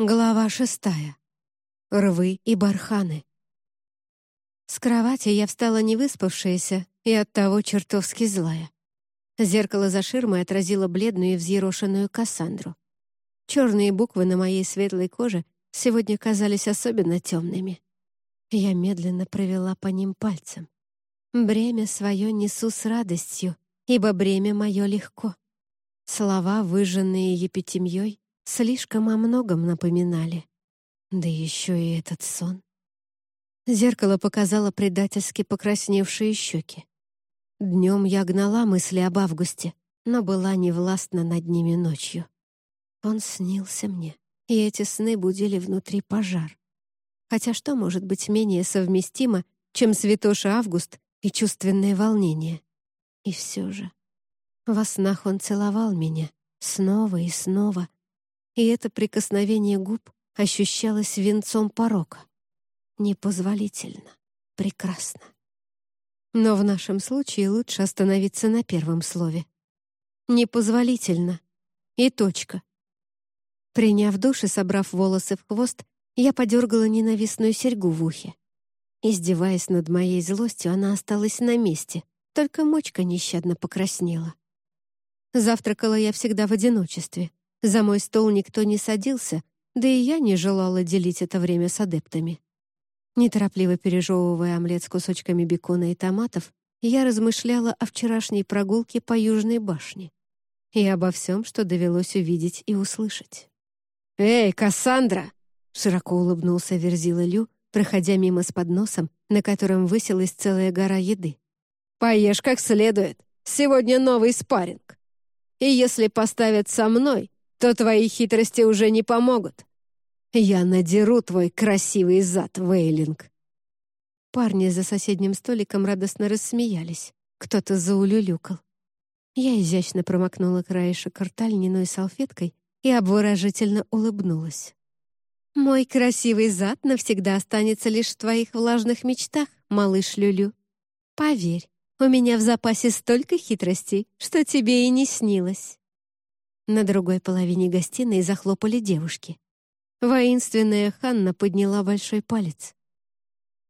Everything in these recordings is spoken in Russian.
Глава шестая. Рвы и барханы. С кровати я встала невыспавшаяся и оттого чертовски злая. Зеркало за ширмой отразило бледную и взъерошенную Кассандру. Черные буквы на моей светлой коже сегодня казались особенно темными. Я медленно провела по ним пальцем. Бремя свое несу с радостью, ибо бремя мое легко. Слова, выжженные епитемьей, слишком о многом напоминали. Да еще и этот сон. Зеркало показало предательски покрасневшие щеки. Днем я гнала мысли об августе, но была невластна над ними ночью. Он снился мне, и эти сны будили внутри пожар. Хотя что может быть менее совместимо, чем святоша Август и чувственное волнение? И все же. Во снах он целовал меня снова и снова, и это прикосновение губ ощущалось венцом порока. Непозволительно, прекрасно. Но в нашем случае лучше остановиться на первом слове. Непозволительно. И точка. Приняв душ и собрав волосы в хвост, я подергала ненавистную серьгу в ухе. Издеваясь над моей злостью, она осталась на месте, только мочка нещадно покраснела. Завтракала я всегда в одиночестве — за мой стол никто не садился, да и я не желала делить это время с адептами. Неторопливо пережевывая омлет с кусочками бекона и томатов, я размышляла о вчерашней прогулке по Южной башне и обо всем, что довелось увидеть и услышать. «Эй, Кассандра!» — широко улыбнулся Верзила Лю, проходя мимо с подносом, на котором высилась целая гора еды. «Поешь как следует. Сегодня новый спарринг. И если поставят со мной, то твои хитрости уже не помогут. Я надеру твой красивый зад, Вейлинг». Парни за соседним столиком радостно рассмеялись. Кто-то заулюлюкал. Я изящно промокнула краешек рта льняной салфеткой и обворожительно улыбнулась. «Мой красивый зад навсегда останется лишь в твоих влажных мечтах, малыш Люлю. Поверь, у меня в запасе столько хитростей, что тебе и не снилось». На другой половине гостиной захлопали девушки. Воинственная Ханна подняла большой палец.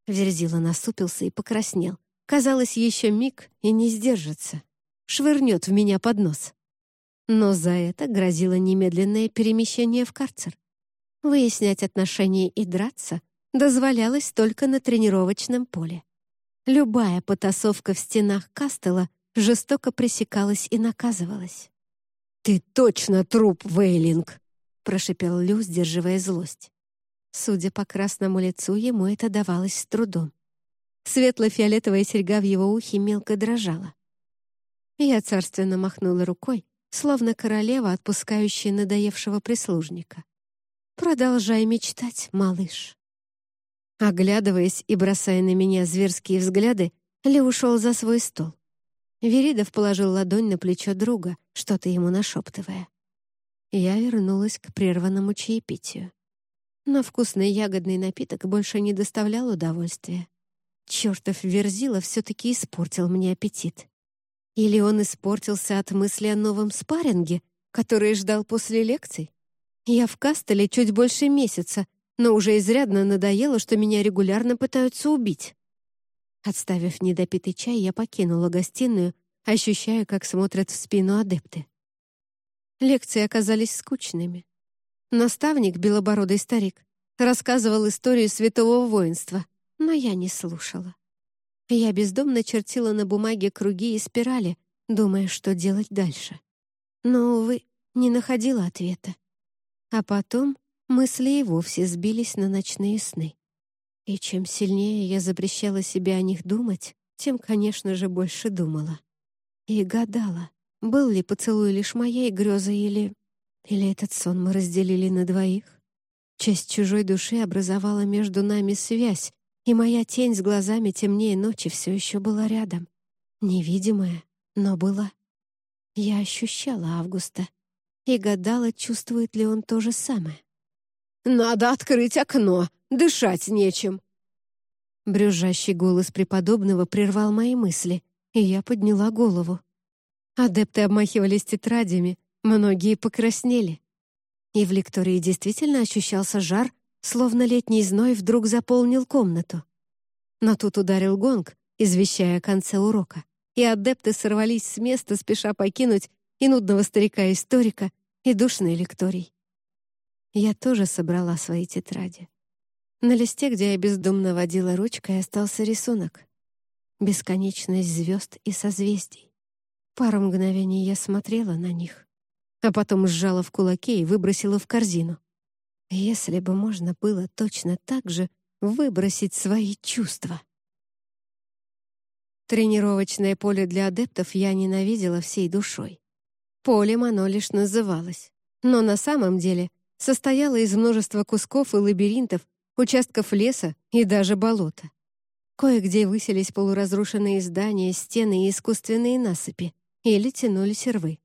Верзила насупился и покраснел. Казалось, еще миг и не сдержится. Швырнет в меня под нос. Но за это грозило немедленное перемещение в карцер. Выяснять отношения и драться дозволялось только на тренировочном поле. Любая потасовка в стенах Кастела жестоко пресекалась и наказывалась. «Ты точно труп, Вейлинг!» — прошипел Лю, сдерживая злость. Судя по красному лицу, ему это давалось с трудом. Светло-фиолетовая серьга в его ухе мелко дрожала. Я царственно махнула рукой, словно королева, отпускающая надоевшего прислужника. «Продолжай мечтать, малыш». Оглядываясь и бросая на меня зверские взгляды, Ли ушел за свой стол. Веридов положил ладонь на плечо друга, что-то ему нашептывая. Я вернулась к прерванному чаепитию. Но вкусный ягодный напиток больше не доставлял удовольствия. Чертов Верзила все-таки испортил мне аппетит. Или он испортился от мысли о новом спарринге, который ждал после лекций? Я в Кастеле чуть больше месяца, но уже изрядно надоело, что меня регулярно пытаются убить. Отставив недопитый чай, я покинула гостиную, ощущая, как смотрят в спину адепты. Лекции оказались скучными. Наставник, белобородый старик, рассказывал историю святого воинства, но я не слушала. Я бездомно чертила на бумаге круги и спирали, думая, что делать дальше. Но, увы, не находила ответа. А потом мысли и вовсе сбились на ночные сны. И чем сильнее я запрещала себе о них думать, тем, конечно же, больше думала. И гадала, был ли поцелуй лишь моей грезой или... Или этот сон мы разделили на двоих? Часть чужой души образовала между нами связь, и моя тень с глазами темнее ночи все еще была рядом. Невидимая, но была. Я ощущала Августа и гадала, чувствует ли он то же самое. «Надо открыть окно, дышать нечем!» Брюзжащий голос преподобного прервал мои мысли, и я подняла голову. Адепты обмахивались тетрадями, многие покраснели. И в лектории действительно ощущался жар, словно летний зной вдруг заполнил комнату. Но тут ударил гонг, извещая о конце урока, и адепты сорвались с места, спеша покинуть и нудного старика-историка, и душный лекторий. Я тоже собрала свои тетради. На листе, где я бездумно водила ручкой, остался рисунок. Бесконечность звезд и созвездий. Пару мгновений я смотрела на них, а потом сжала в кулаке и выбросила в корзину. Если бы можно было точно так же выбросить свои чувства. Тренировочное поле для адептов я ненавидела всей душой. Полем оно лишь называлось, но на самом деле состояло из множества кусков и лабиринтов, участков леса и даже болота. Кое-где высились полуразрушенные здания, стены и искусственные насыпи, или тянулись рвы.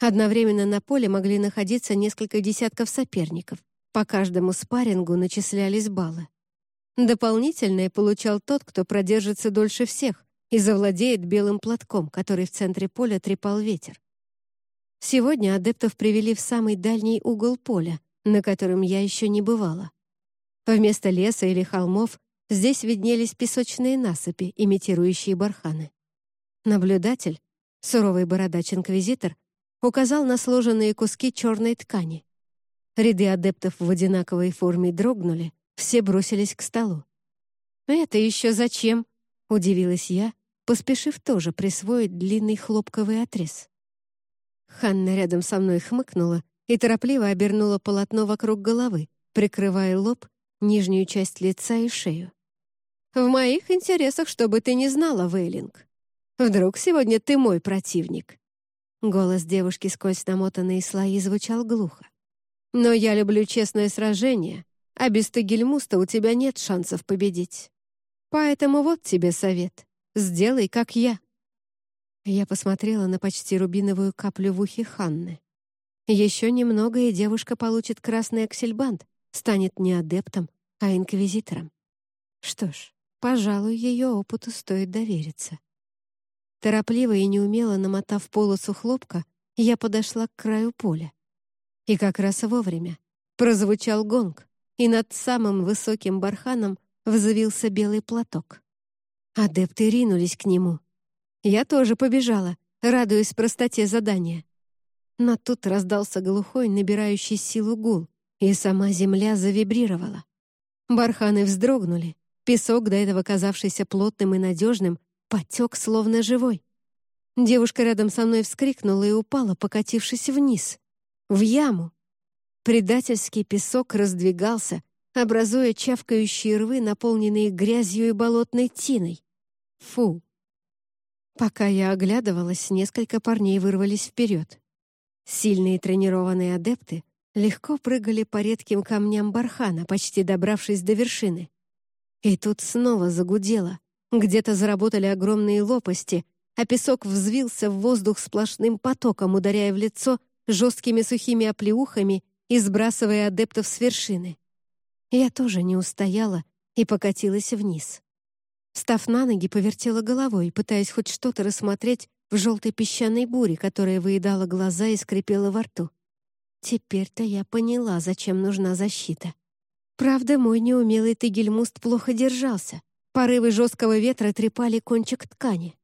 Одновременно на поле могли находиться несколько десятков соперников. По каждому спаррингу начислялись баллы. Дополнительное получал тот, кто продержится дольше всех и завладеет белым платком, который в центре поля трепал ветер. Сегодня адептов привели в самый дальний угол поля, на котором я еще не бывала. Вместо леса или холмов здесь виднелись песочные насыпи, имитирующие барханы. Наблюдатель, суровый бородач-инквизитор, указал на сложенные куски черной ткани. Ряды адептов в одинаковой форме дрогнули, все бросились к столу. «Это еще зачем?» — удивилась я, поспешив тоже присвоить длинный хлопковый отрез. Ханна рядом со мной хмыкнула и торопливо обернула полотно вокруг головы, прикрывая лоб нижнюю часть лица и шею. «В моих интересах, чтобы ты не знала, Вейлинг. Вдруг сегодня ты мой противник?» Голос девушки сквозь намотанные слои звучал глухо. «Но я люблю честное сражение, а без Тагельмуста у тебя нет шансов победить. Поэтому вот тебе совет. Сделай, как я». Я посмотрела на почти рубиновую каплю в ухе Ханны. Еще немного, и девушка получит красный аксельбант, станет не адептом, а инквизитором. Что ж, пожалуй, ее опыту стоит довериться. Торопливо и неумело намотав полосу хлопка, я подошла к краю поля. И как раз вовремя прозвучал гонг, и над самым высоким барханом взвился белый платок. Адепты ринулись к нему. Я тоже побежала, радуясь простоте задания. Но тут раздался глухой, набирающий силу гул и сама земля завибрировала. Барханы вздрогнули, песок, до этого казавшийся плотным и надежным, потек словно живой. Девушка рядом со мной вскрикнула и упала, покатившись вниз, в яму. Предательский песок раздвигался, образуя чавкающие рвы, наполненные грязью и болотной тиной. Фу! Пока я оглядывалась, несколько парней вырвались вперед. Сильные тренированные адепты легко прыгали по редким камням бархана, почти добравшись до вершины. И тут снова загудело. Где-то заработали огромные лопасти, а песок взвился в воздух сплошным потоком, ударяя в лицо жесткими сухими оплеухами и сбрасывая адептов с вершины. Я тоже не устояла и покатилась вниз. Встав на ноги, повертела головой, пытаясь хоть что-то рассмотреть в желтой песчаной буре, которая выедала глаза и скрипела во рту. Теперь-то я поняла, зачем нужна защита. Правда, мой неумелый тыгельмуст плохо держался. Порывы жесткого ветра трепали кончик ткани.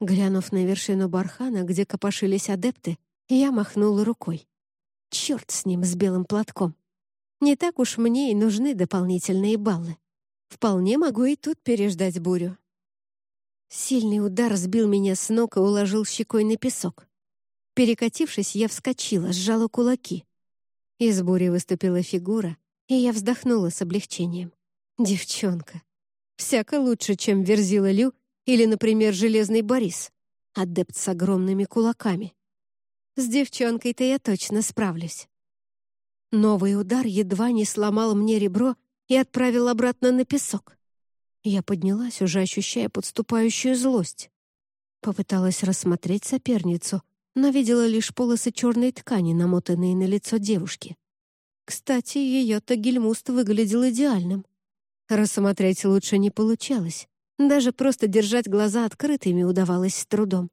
Глянув на вершину бархана, где копошились адепты, я махнула рукой. Черт с ним, с белым платком. Не так уж мне и нужны дополнительные баллы. Вполне могу и тут переждать бурю. Сильный удар сбил меня с ног и уложил щекой на песок. Перекатившись, я вскочила, сжала кулаки. Из бури выступила фигура, и я вздохнула с облегчением. Девчонка. Всяко лучше, чем Верзила Лю или, например, Железный Борис, адепт с огромными кулаками. С девчонкой-то я точно справлюсь. Новый удар едва не сломал мне ребро и отправил обратно на песок. Я поднялась, уже ощущая подступающую злость. Попыталась рассмотреть соперницу, но видела лишь полосы черной ткани, намотанные на лицо девушки. Кстати, ее тагельмуст выглядел идеальным. Рассмотреть лучше не получалось. Даже просто держать глаза открытыми удавалось с трудом.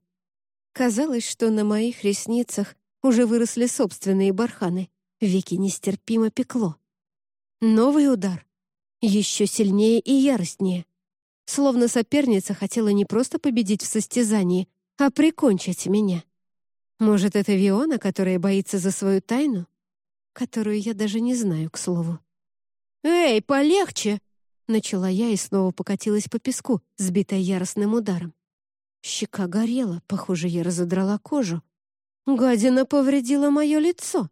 Казалось, что на моих ресницах уже выросли собственные барханы, Веки нестерпимо пекло. Новый удар. Еще сильнее и яростнее. Словно соперница хотела не просто победить в состязании, а прикончить меня. Может, это Виона, которая боится за свою тайну? Которую я даже не знаю, к слову. «Эй, полегче!» Начала я и снова покатилась по песку, сбитая яростным ударом. Щека горела, похоже, я разодрала кожу. Гадина повредила мое лицо.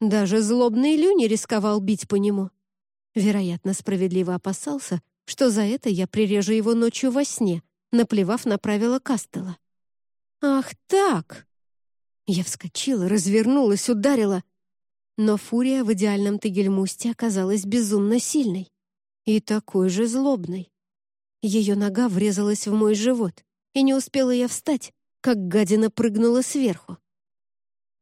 Даже злобный Лю не рисковал бить по нему. Вероятно, справедливо опасался, что за это я прирежу его ночью во сне, наплевав на правила Кастела. «Ах так!» Я вскочила, развернулась, ударила. Но фурия в идеальном Тегельмусте оказалась безумно сильной. И такой же злобной. Ее нога врезалась в мой живот, и не успела я встать, как гадина прыгнула сверху.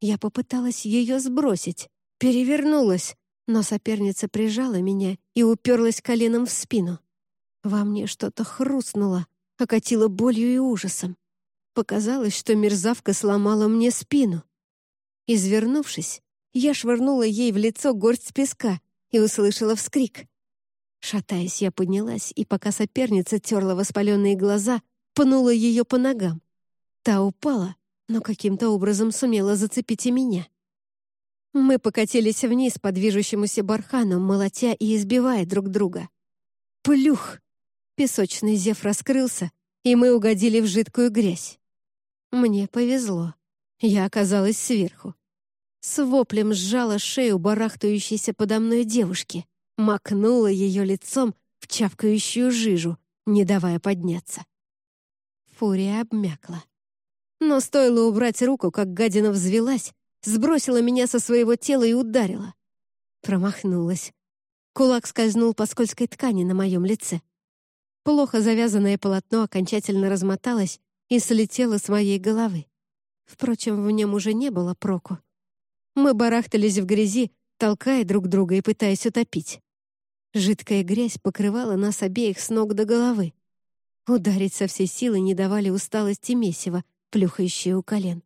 Я попыталась ее сбросить, перевернулась, но соперница прижала меня и уперлась коленом в спину. Во мне что-то хрустнуло, окатило болью и ужасом. Показалось, что мерзавка сломала мне спину. Извернувшись, я швырнула ей в лицо горсть песка и услышала вскрик. Шатаясь, я поднялась, и пока соперница терла воспаленные глаза, пнула ее по ногам. Та упала, но каким-то образом сумела зацепить и меня. Мы покатились вниз по движущемуся бархану, молотя и избивая друг друга. Плюх! Песочный зев раскрылся, и мы угодили в жидкую грязь. Мне повезло. Я оказалась сверху. С воплем сжала шею барахтающейся подо мной девушки, макнула ее лицом в чавкающую жижу, не давая подняться. Фурия обмякла. Но стоило убрать руку, как гадина взвелась, сбросила меня со своего тела и ударила. Промахнулась. Кулак скользнул по скользкой ткани на моем лице. Плохо завязанное полотно окончательно размоталось и слетело с моей головы. Впрочем, в нем уже не было проку. Мы барахтались в грязи, толкая друг друга и пытаясь утопить. Жидкая грязь покрывала нас обеих с ног до головы. Ударить со всей силы не давали усталости месива, плюхающие у колен.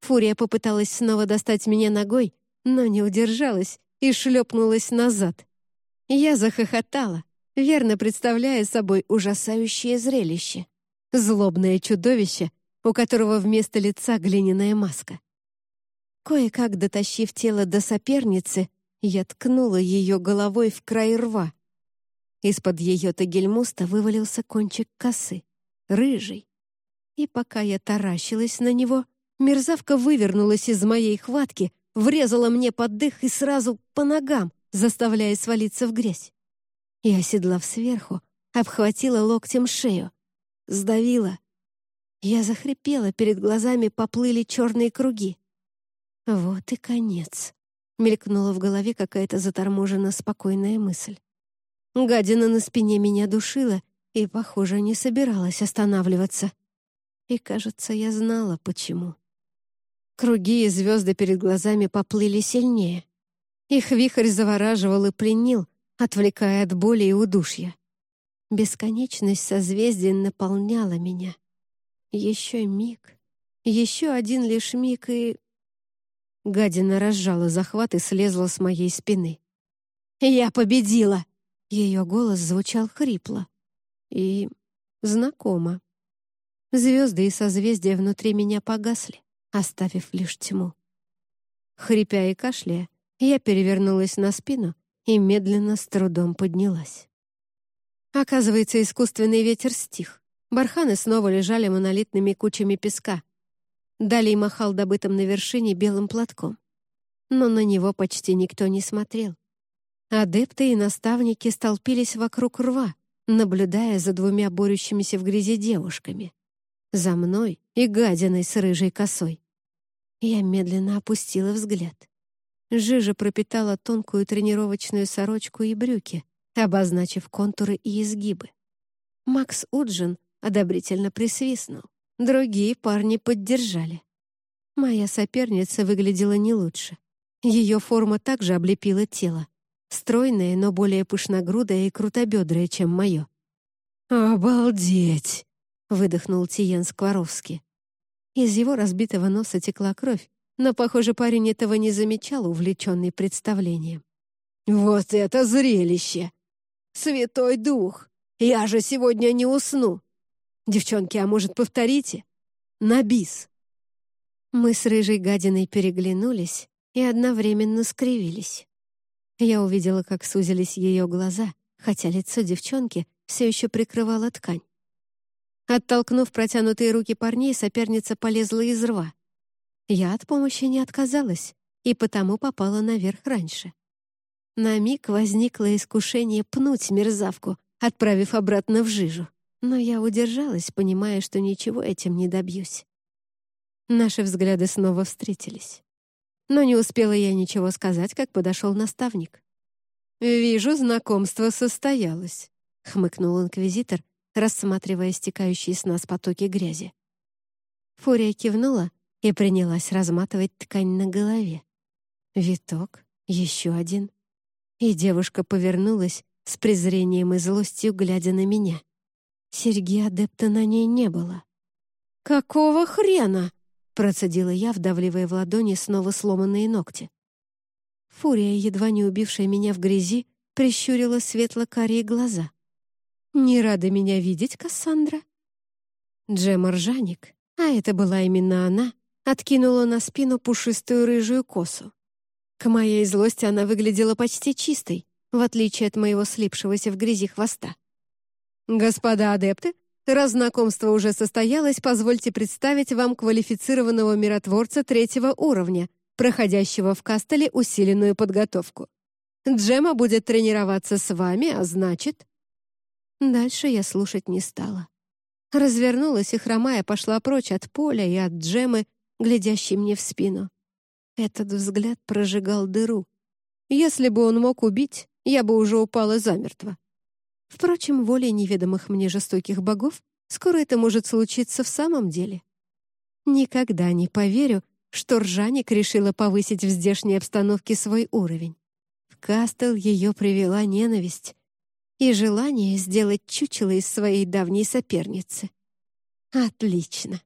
Фурия попыталась снова достать меня ногой, но не удержалась и шлепнулась назад. Я захохотала, верно представляя собой ужасающее зрелище. Злобное чудовище, у которого вместо лица глиняная маска. Кое-как дотащив тело до соперницы, я ткнула ее головой в край рва. Из-под ее тагельмуста вывалился кончик косы, рыжий. И пока я таращилась на него, мерзавка вывернулась из моей хватки, врезала мне под дых и сразу по ногам, заставляя свалиться в грязь. И, оседлав сверху, обхватила локтем шею, сдавила. Я захрипела, перед глазами поплыли черные круги. Вот и конец. Мелькнула в голове какая-то заторможенно спокойная мысль. Гадина на спине меня душила и, похоже, не собиралась останавливаться. И, кажется, я знала, почему. Круги и звезды перед глазами поплыли сильнее. Их вихрь завораживал и пленил, отвлекая от боли и удушья. Бесконечность созвездий наполняла меня. Еще миг, еще один лишь миг, и Гадина разжала захват и слезла с моей спины. «Я победила!» Ее голос звучал хрипло и знакомо. Звезды и созвездия внутри меня погасли, оставив лишь тьму. Хрипя и кашляя, я перевернулась на спину и медленно с трудом поднялась. Оказывается, искусственный ветер стих. Барханы снова лежали монолитными кучами песка, Далей махал добытым на вершине белым платком. Но на него почти никто не смотрел. Адепты и наставники столпились вокруг рва, наблюдая за двумя борющимися в грязи девушками. За мной и гадиной с рыжей косой. Я медленно опустила взгляд. Жижа пропитала тонкую тренировочную сорочку и брюки, обозначив контуры и изгибы. Макс Уджин одобрительно присвистнул. Другие парни поддержали. Моя соперница выглядела не лучше. Ее форма также облепила тело. Стройная, но более пышногрудая и крутобедрая, чем мое. «Обалдеть!» — выдохнул Тиен Скворовский. Из его разбитого носа текла кровь, но, похоже, парень этого не замечал, увлеченный представлением. «Вот это зрелище! Святой Дух! Я же сегодня не усну! Девчонки, а может, повторите? На бис!» Мы с рыжей гадиной переглянулись и одновременно скривились. Я увидела, как сузились ее глаза, хотя лицо девчонки все еще прикрывала ткань. Оттолкнув протянутые руки парней, соперница полезла из рва. Я от помощи не отказалась и потому попала наверх раньше. На миг возникло искушение пнуть мерзавку, отправив обратно в жижу, но я удержалась, понимая, что ничего этим не добьюсь. Наши взгляды снова встретились. Но не успела я ничего сказать, как подошел наставник. «Вижу, знакомство состоялось», — хмыкнул инквизитор, рассматривая стекающие с нас потоки грязи. Фурия кивнула и принялась разматывать ткань на голове. Виток, еще один. И девушка повернулась с презрением и злостью, глядя на меня. Серьги адепта на ней не было. «Какого хрена?» — процедила я, вдавливая в ладони снова сломанные ногти. Фурия, едва не убившая меня в грязи, прищурила светло-карие глаза. «Не рада меня видеть, Кассандра?» Джема Ржаник, а это была именно она, откинула на спину пушистую рыжую косу. К моей злости она выглядела почти чистой, в отличие от моего слипшегося в грязи хвоста. «Господа адепты, раз знакомство уже состоялось, позвольте представить вам квалифицированного миротворца третьего уровня, проходящего в Кастеле усиленную подготовку. Джема будет тренироваться с вами, а значит...» Дальше я слушать не стала. Развернулась и, хромая, пошла прочь от поля и от Джемы, глядящей мне в спину. Этот взгляд прожигал дыру. Если бы он мог убить, я бы уже упала замертво. Впрочем, волей неведомых мне жестоких богов скоро это может случиться в самом деле. Никогда не поверю, что Ржаник решила повысить в здешней обстановке свой уровень. В Кастел ее привела ненависть и желание сделать чучело из своей давней соперницы. Отлично.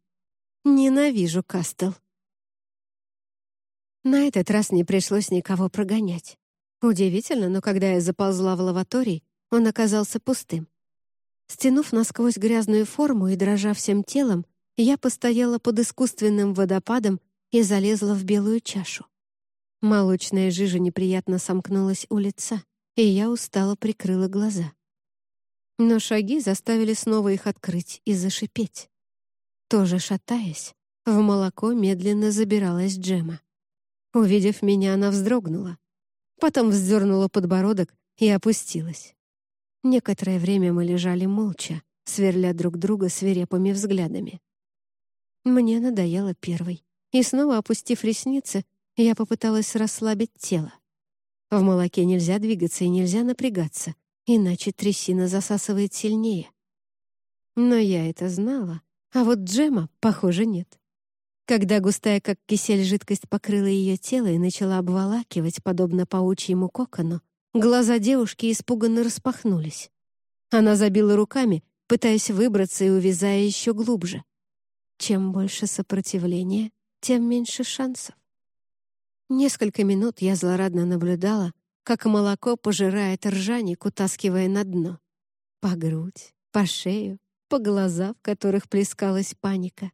Ненавижу Кастел. На этот раз не пришлось никого прогонять. Удивительно, но когда я заползла в лаваторий, он оказался пустым. Стянув насквозь грязную форму и дрожа всем телом, я постояла под искусственным водопадом и залезла в белую чашу. Молочная жижа неприятно сомкнулась у лица, и я устало прикрыла глаза. Но шаги заставили снова их открыть и зашипеть. Тоже шатаясь, в молоко медленно забиралась Джема. Увидев меня, она вздрогнула. Потом вздернула подбородок и опустилась. Некоторое время мы лежали молча, сверля друг друга свирепыми взглядами. Мне надоело первой, и снова опустив ресницы, я попыталась расслабить тело. В молоке нельзя двигаться и нельзя напрягаться, иначе трясина засасывает сильнее. Но я это знала, а вот Джема, похоже, нет. Когда густая, как кисель, жидкость покрыла ее тело и начала обволакивать, подобно паучьему кокону, глаза девушки испуганно распахнулись. Она забила руками, пытаясь выбраться и увязая еще глубже. Чем больше сопротивления, тем меньше шансов. Несколько минут я злорадно наблюдала, как молоко пожирает ржаник, утаскивая на дно. По грудь, по шею, по глаза, в которых плескалась паника —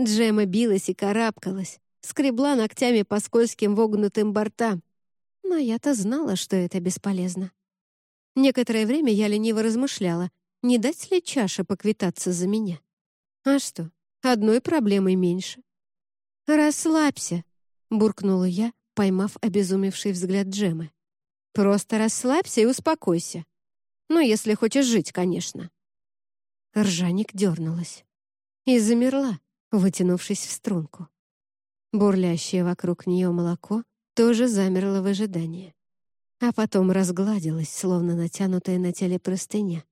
Джема билась и карабкалась, скребла ногтями по скользким вогнутым бортам. Но я-то знала, что это бесполезно. Некоторое время я лениво размышляла, не дать ли чаше поквитаться за меня. А что, одной проблемой меньше. «Расслабься», — буркнула я, поймав обезумевший взгляд Джемы. «Просто расслабься и успокойся. Ну, если хочешь жить, конечно». Ржаник дернулась и замерла, вытянувшись в струнку. Бурлящее вокруг нее молоко тоже замерло в ожидании. А потом разгладилось, словно натянутая на теле простыня.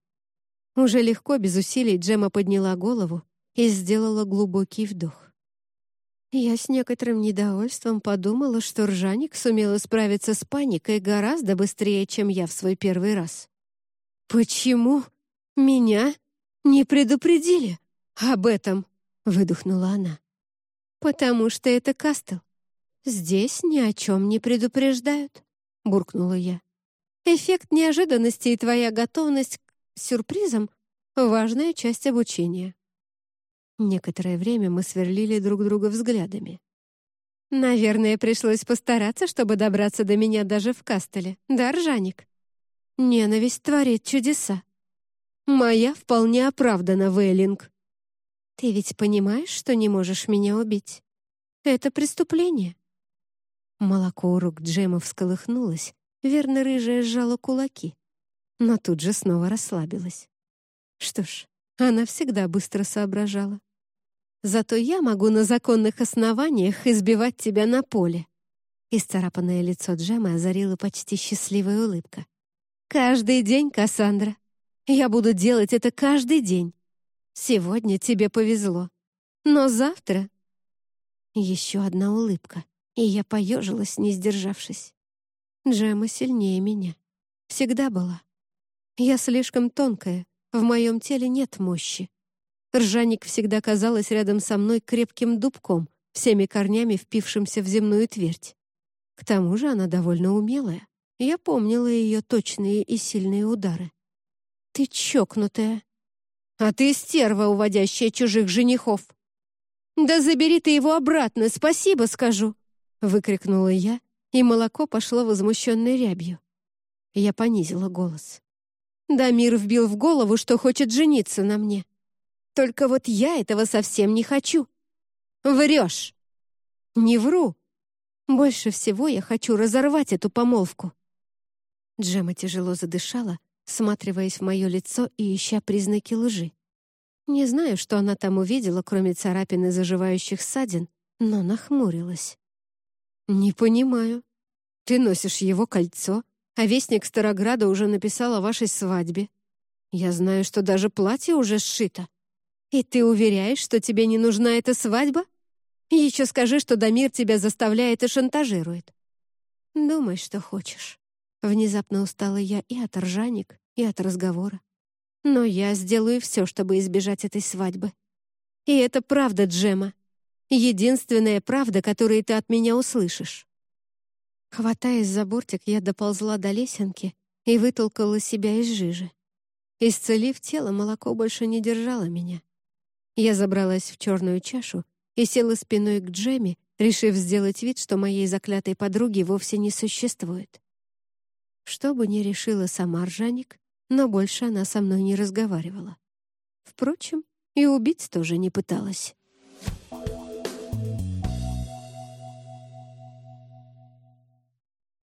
Уже легко, без усилий, Джема подняла голову и сделала глубокий вдох. Я с некоторым недовольством подумала, что Ржаник сумела справиться с паникой гораздо быстрее, чем я в свой первый раз. «Почему меня не предупредили об этом?» — выдохнула она. «Потому что это Кастел», «Здесь ни о чем не предупреждают», — буркнула я. «Эффект неожиданности и твоя готовность к сюрпризам — важная часть обучения». Некоторое время мы сверлили друг друга взглядами. «Наверное, пришлось постараться, чтобы добраться до меня даже в Кастеле, да, Ржаник?» «Ненависть творит чудеса». «Моя вполне оправдана, Вейлинг». «Ты ведь понимаешь, что не можешь меня убить? Это преступление». Молоко рук Джема всколыхнулось, верно, рыжая сжала кулаки, но тут же снова расслабилась. Что ж, она всегда быстро соображала. Зато я могу на законных основаниях избивать тебя на поле. Исцарапанное лицо Джема озарила почти счастливая улыбка. «Каждый день, Кассандра. Я буду делать это каждый день. Сегодня тебе повезло. Но завтра...» Еще одна улыбка, и я поежилась, не сдержавшись. Джема сильнее меня. Всегда была. Я слишком тонкая, в моем теле нет мощи. Ржаник всегда казалась рядом со мной крепким дубком, всеми корнями впившимся в земную твердь. К тому же она довольно умелая. Я помнила ее точные и сильные удары. «Ты чокнутая!» «А ты стерва, уводящая чужих женихов!» «Да забери ты его обратно, спасибо скажу!» выкрикнула я, и молоко пошло возмущенной рябью. Я понизила голос. Дамир вбил в голову, что хочет жениться на мне. Только вот я этого совсем не хочу. Врешь. Не вру. Больше всего я хочу разорвать эту помолвку. Джема тяжело задышала, всматриваясь в мое лицо и ища признаки лжи. Не знаю, что она там увидела, кроме царапин и заживающих ссадин, но нахмурилась. «Не понимаю. Ты носишь его кольцо, а вестник Старограда уже написал о вашей свадьбе. Я знаю, что даже платье уже сшито. «И ты уверяешь, что тебе не нужна эта свадьба? Еще скажи, что Дамир тебя заставляет и шантажирует». «Думай, что хочешь». Внезапно устала я и от ржаник, и от разговора. Но я сделаю все, чтобы избежать этой свадьбы. И это правда, Джема. Единственная правда, которую ты от меня услышишь. Хватаясь за бортик, я доползла до лесенки и вытолкала себя из жижи. Исцелив тело, молоко больше не держало меня. Я забралась в черную чашу и села спиной к Джемми, решив сделать вид, что моей заклятой подруги вовсе не существует. Что бы ни решила сама Ржаник, но больше она со мной не разговаривала. Впрочем, и убить тоже не пыталась.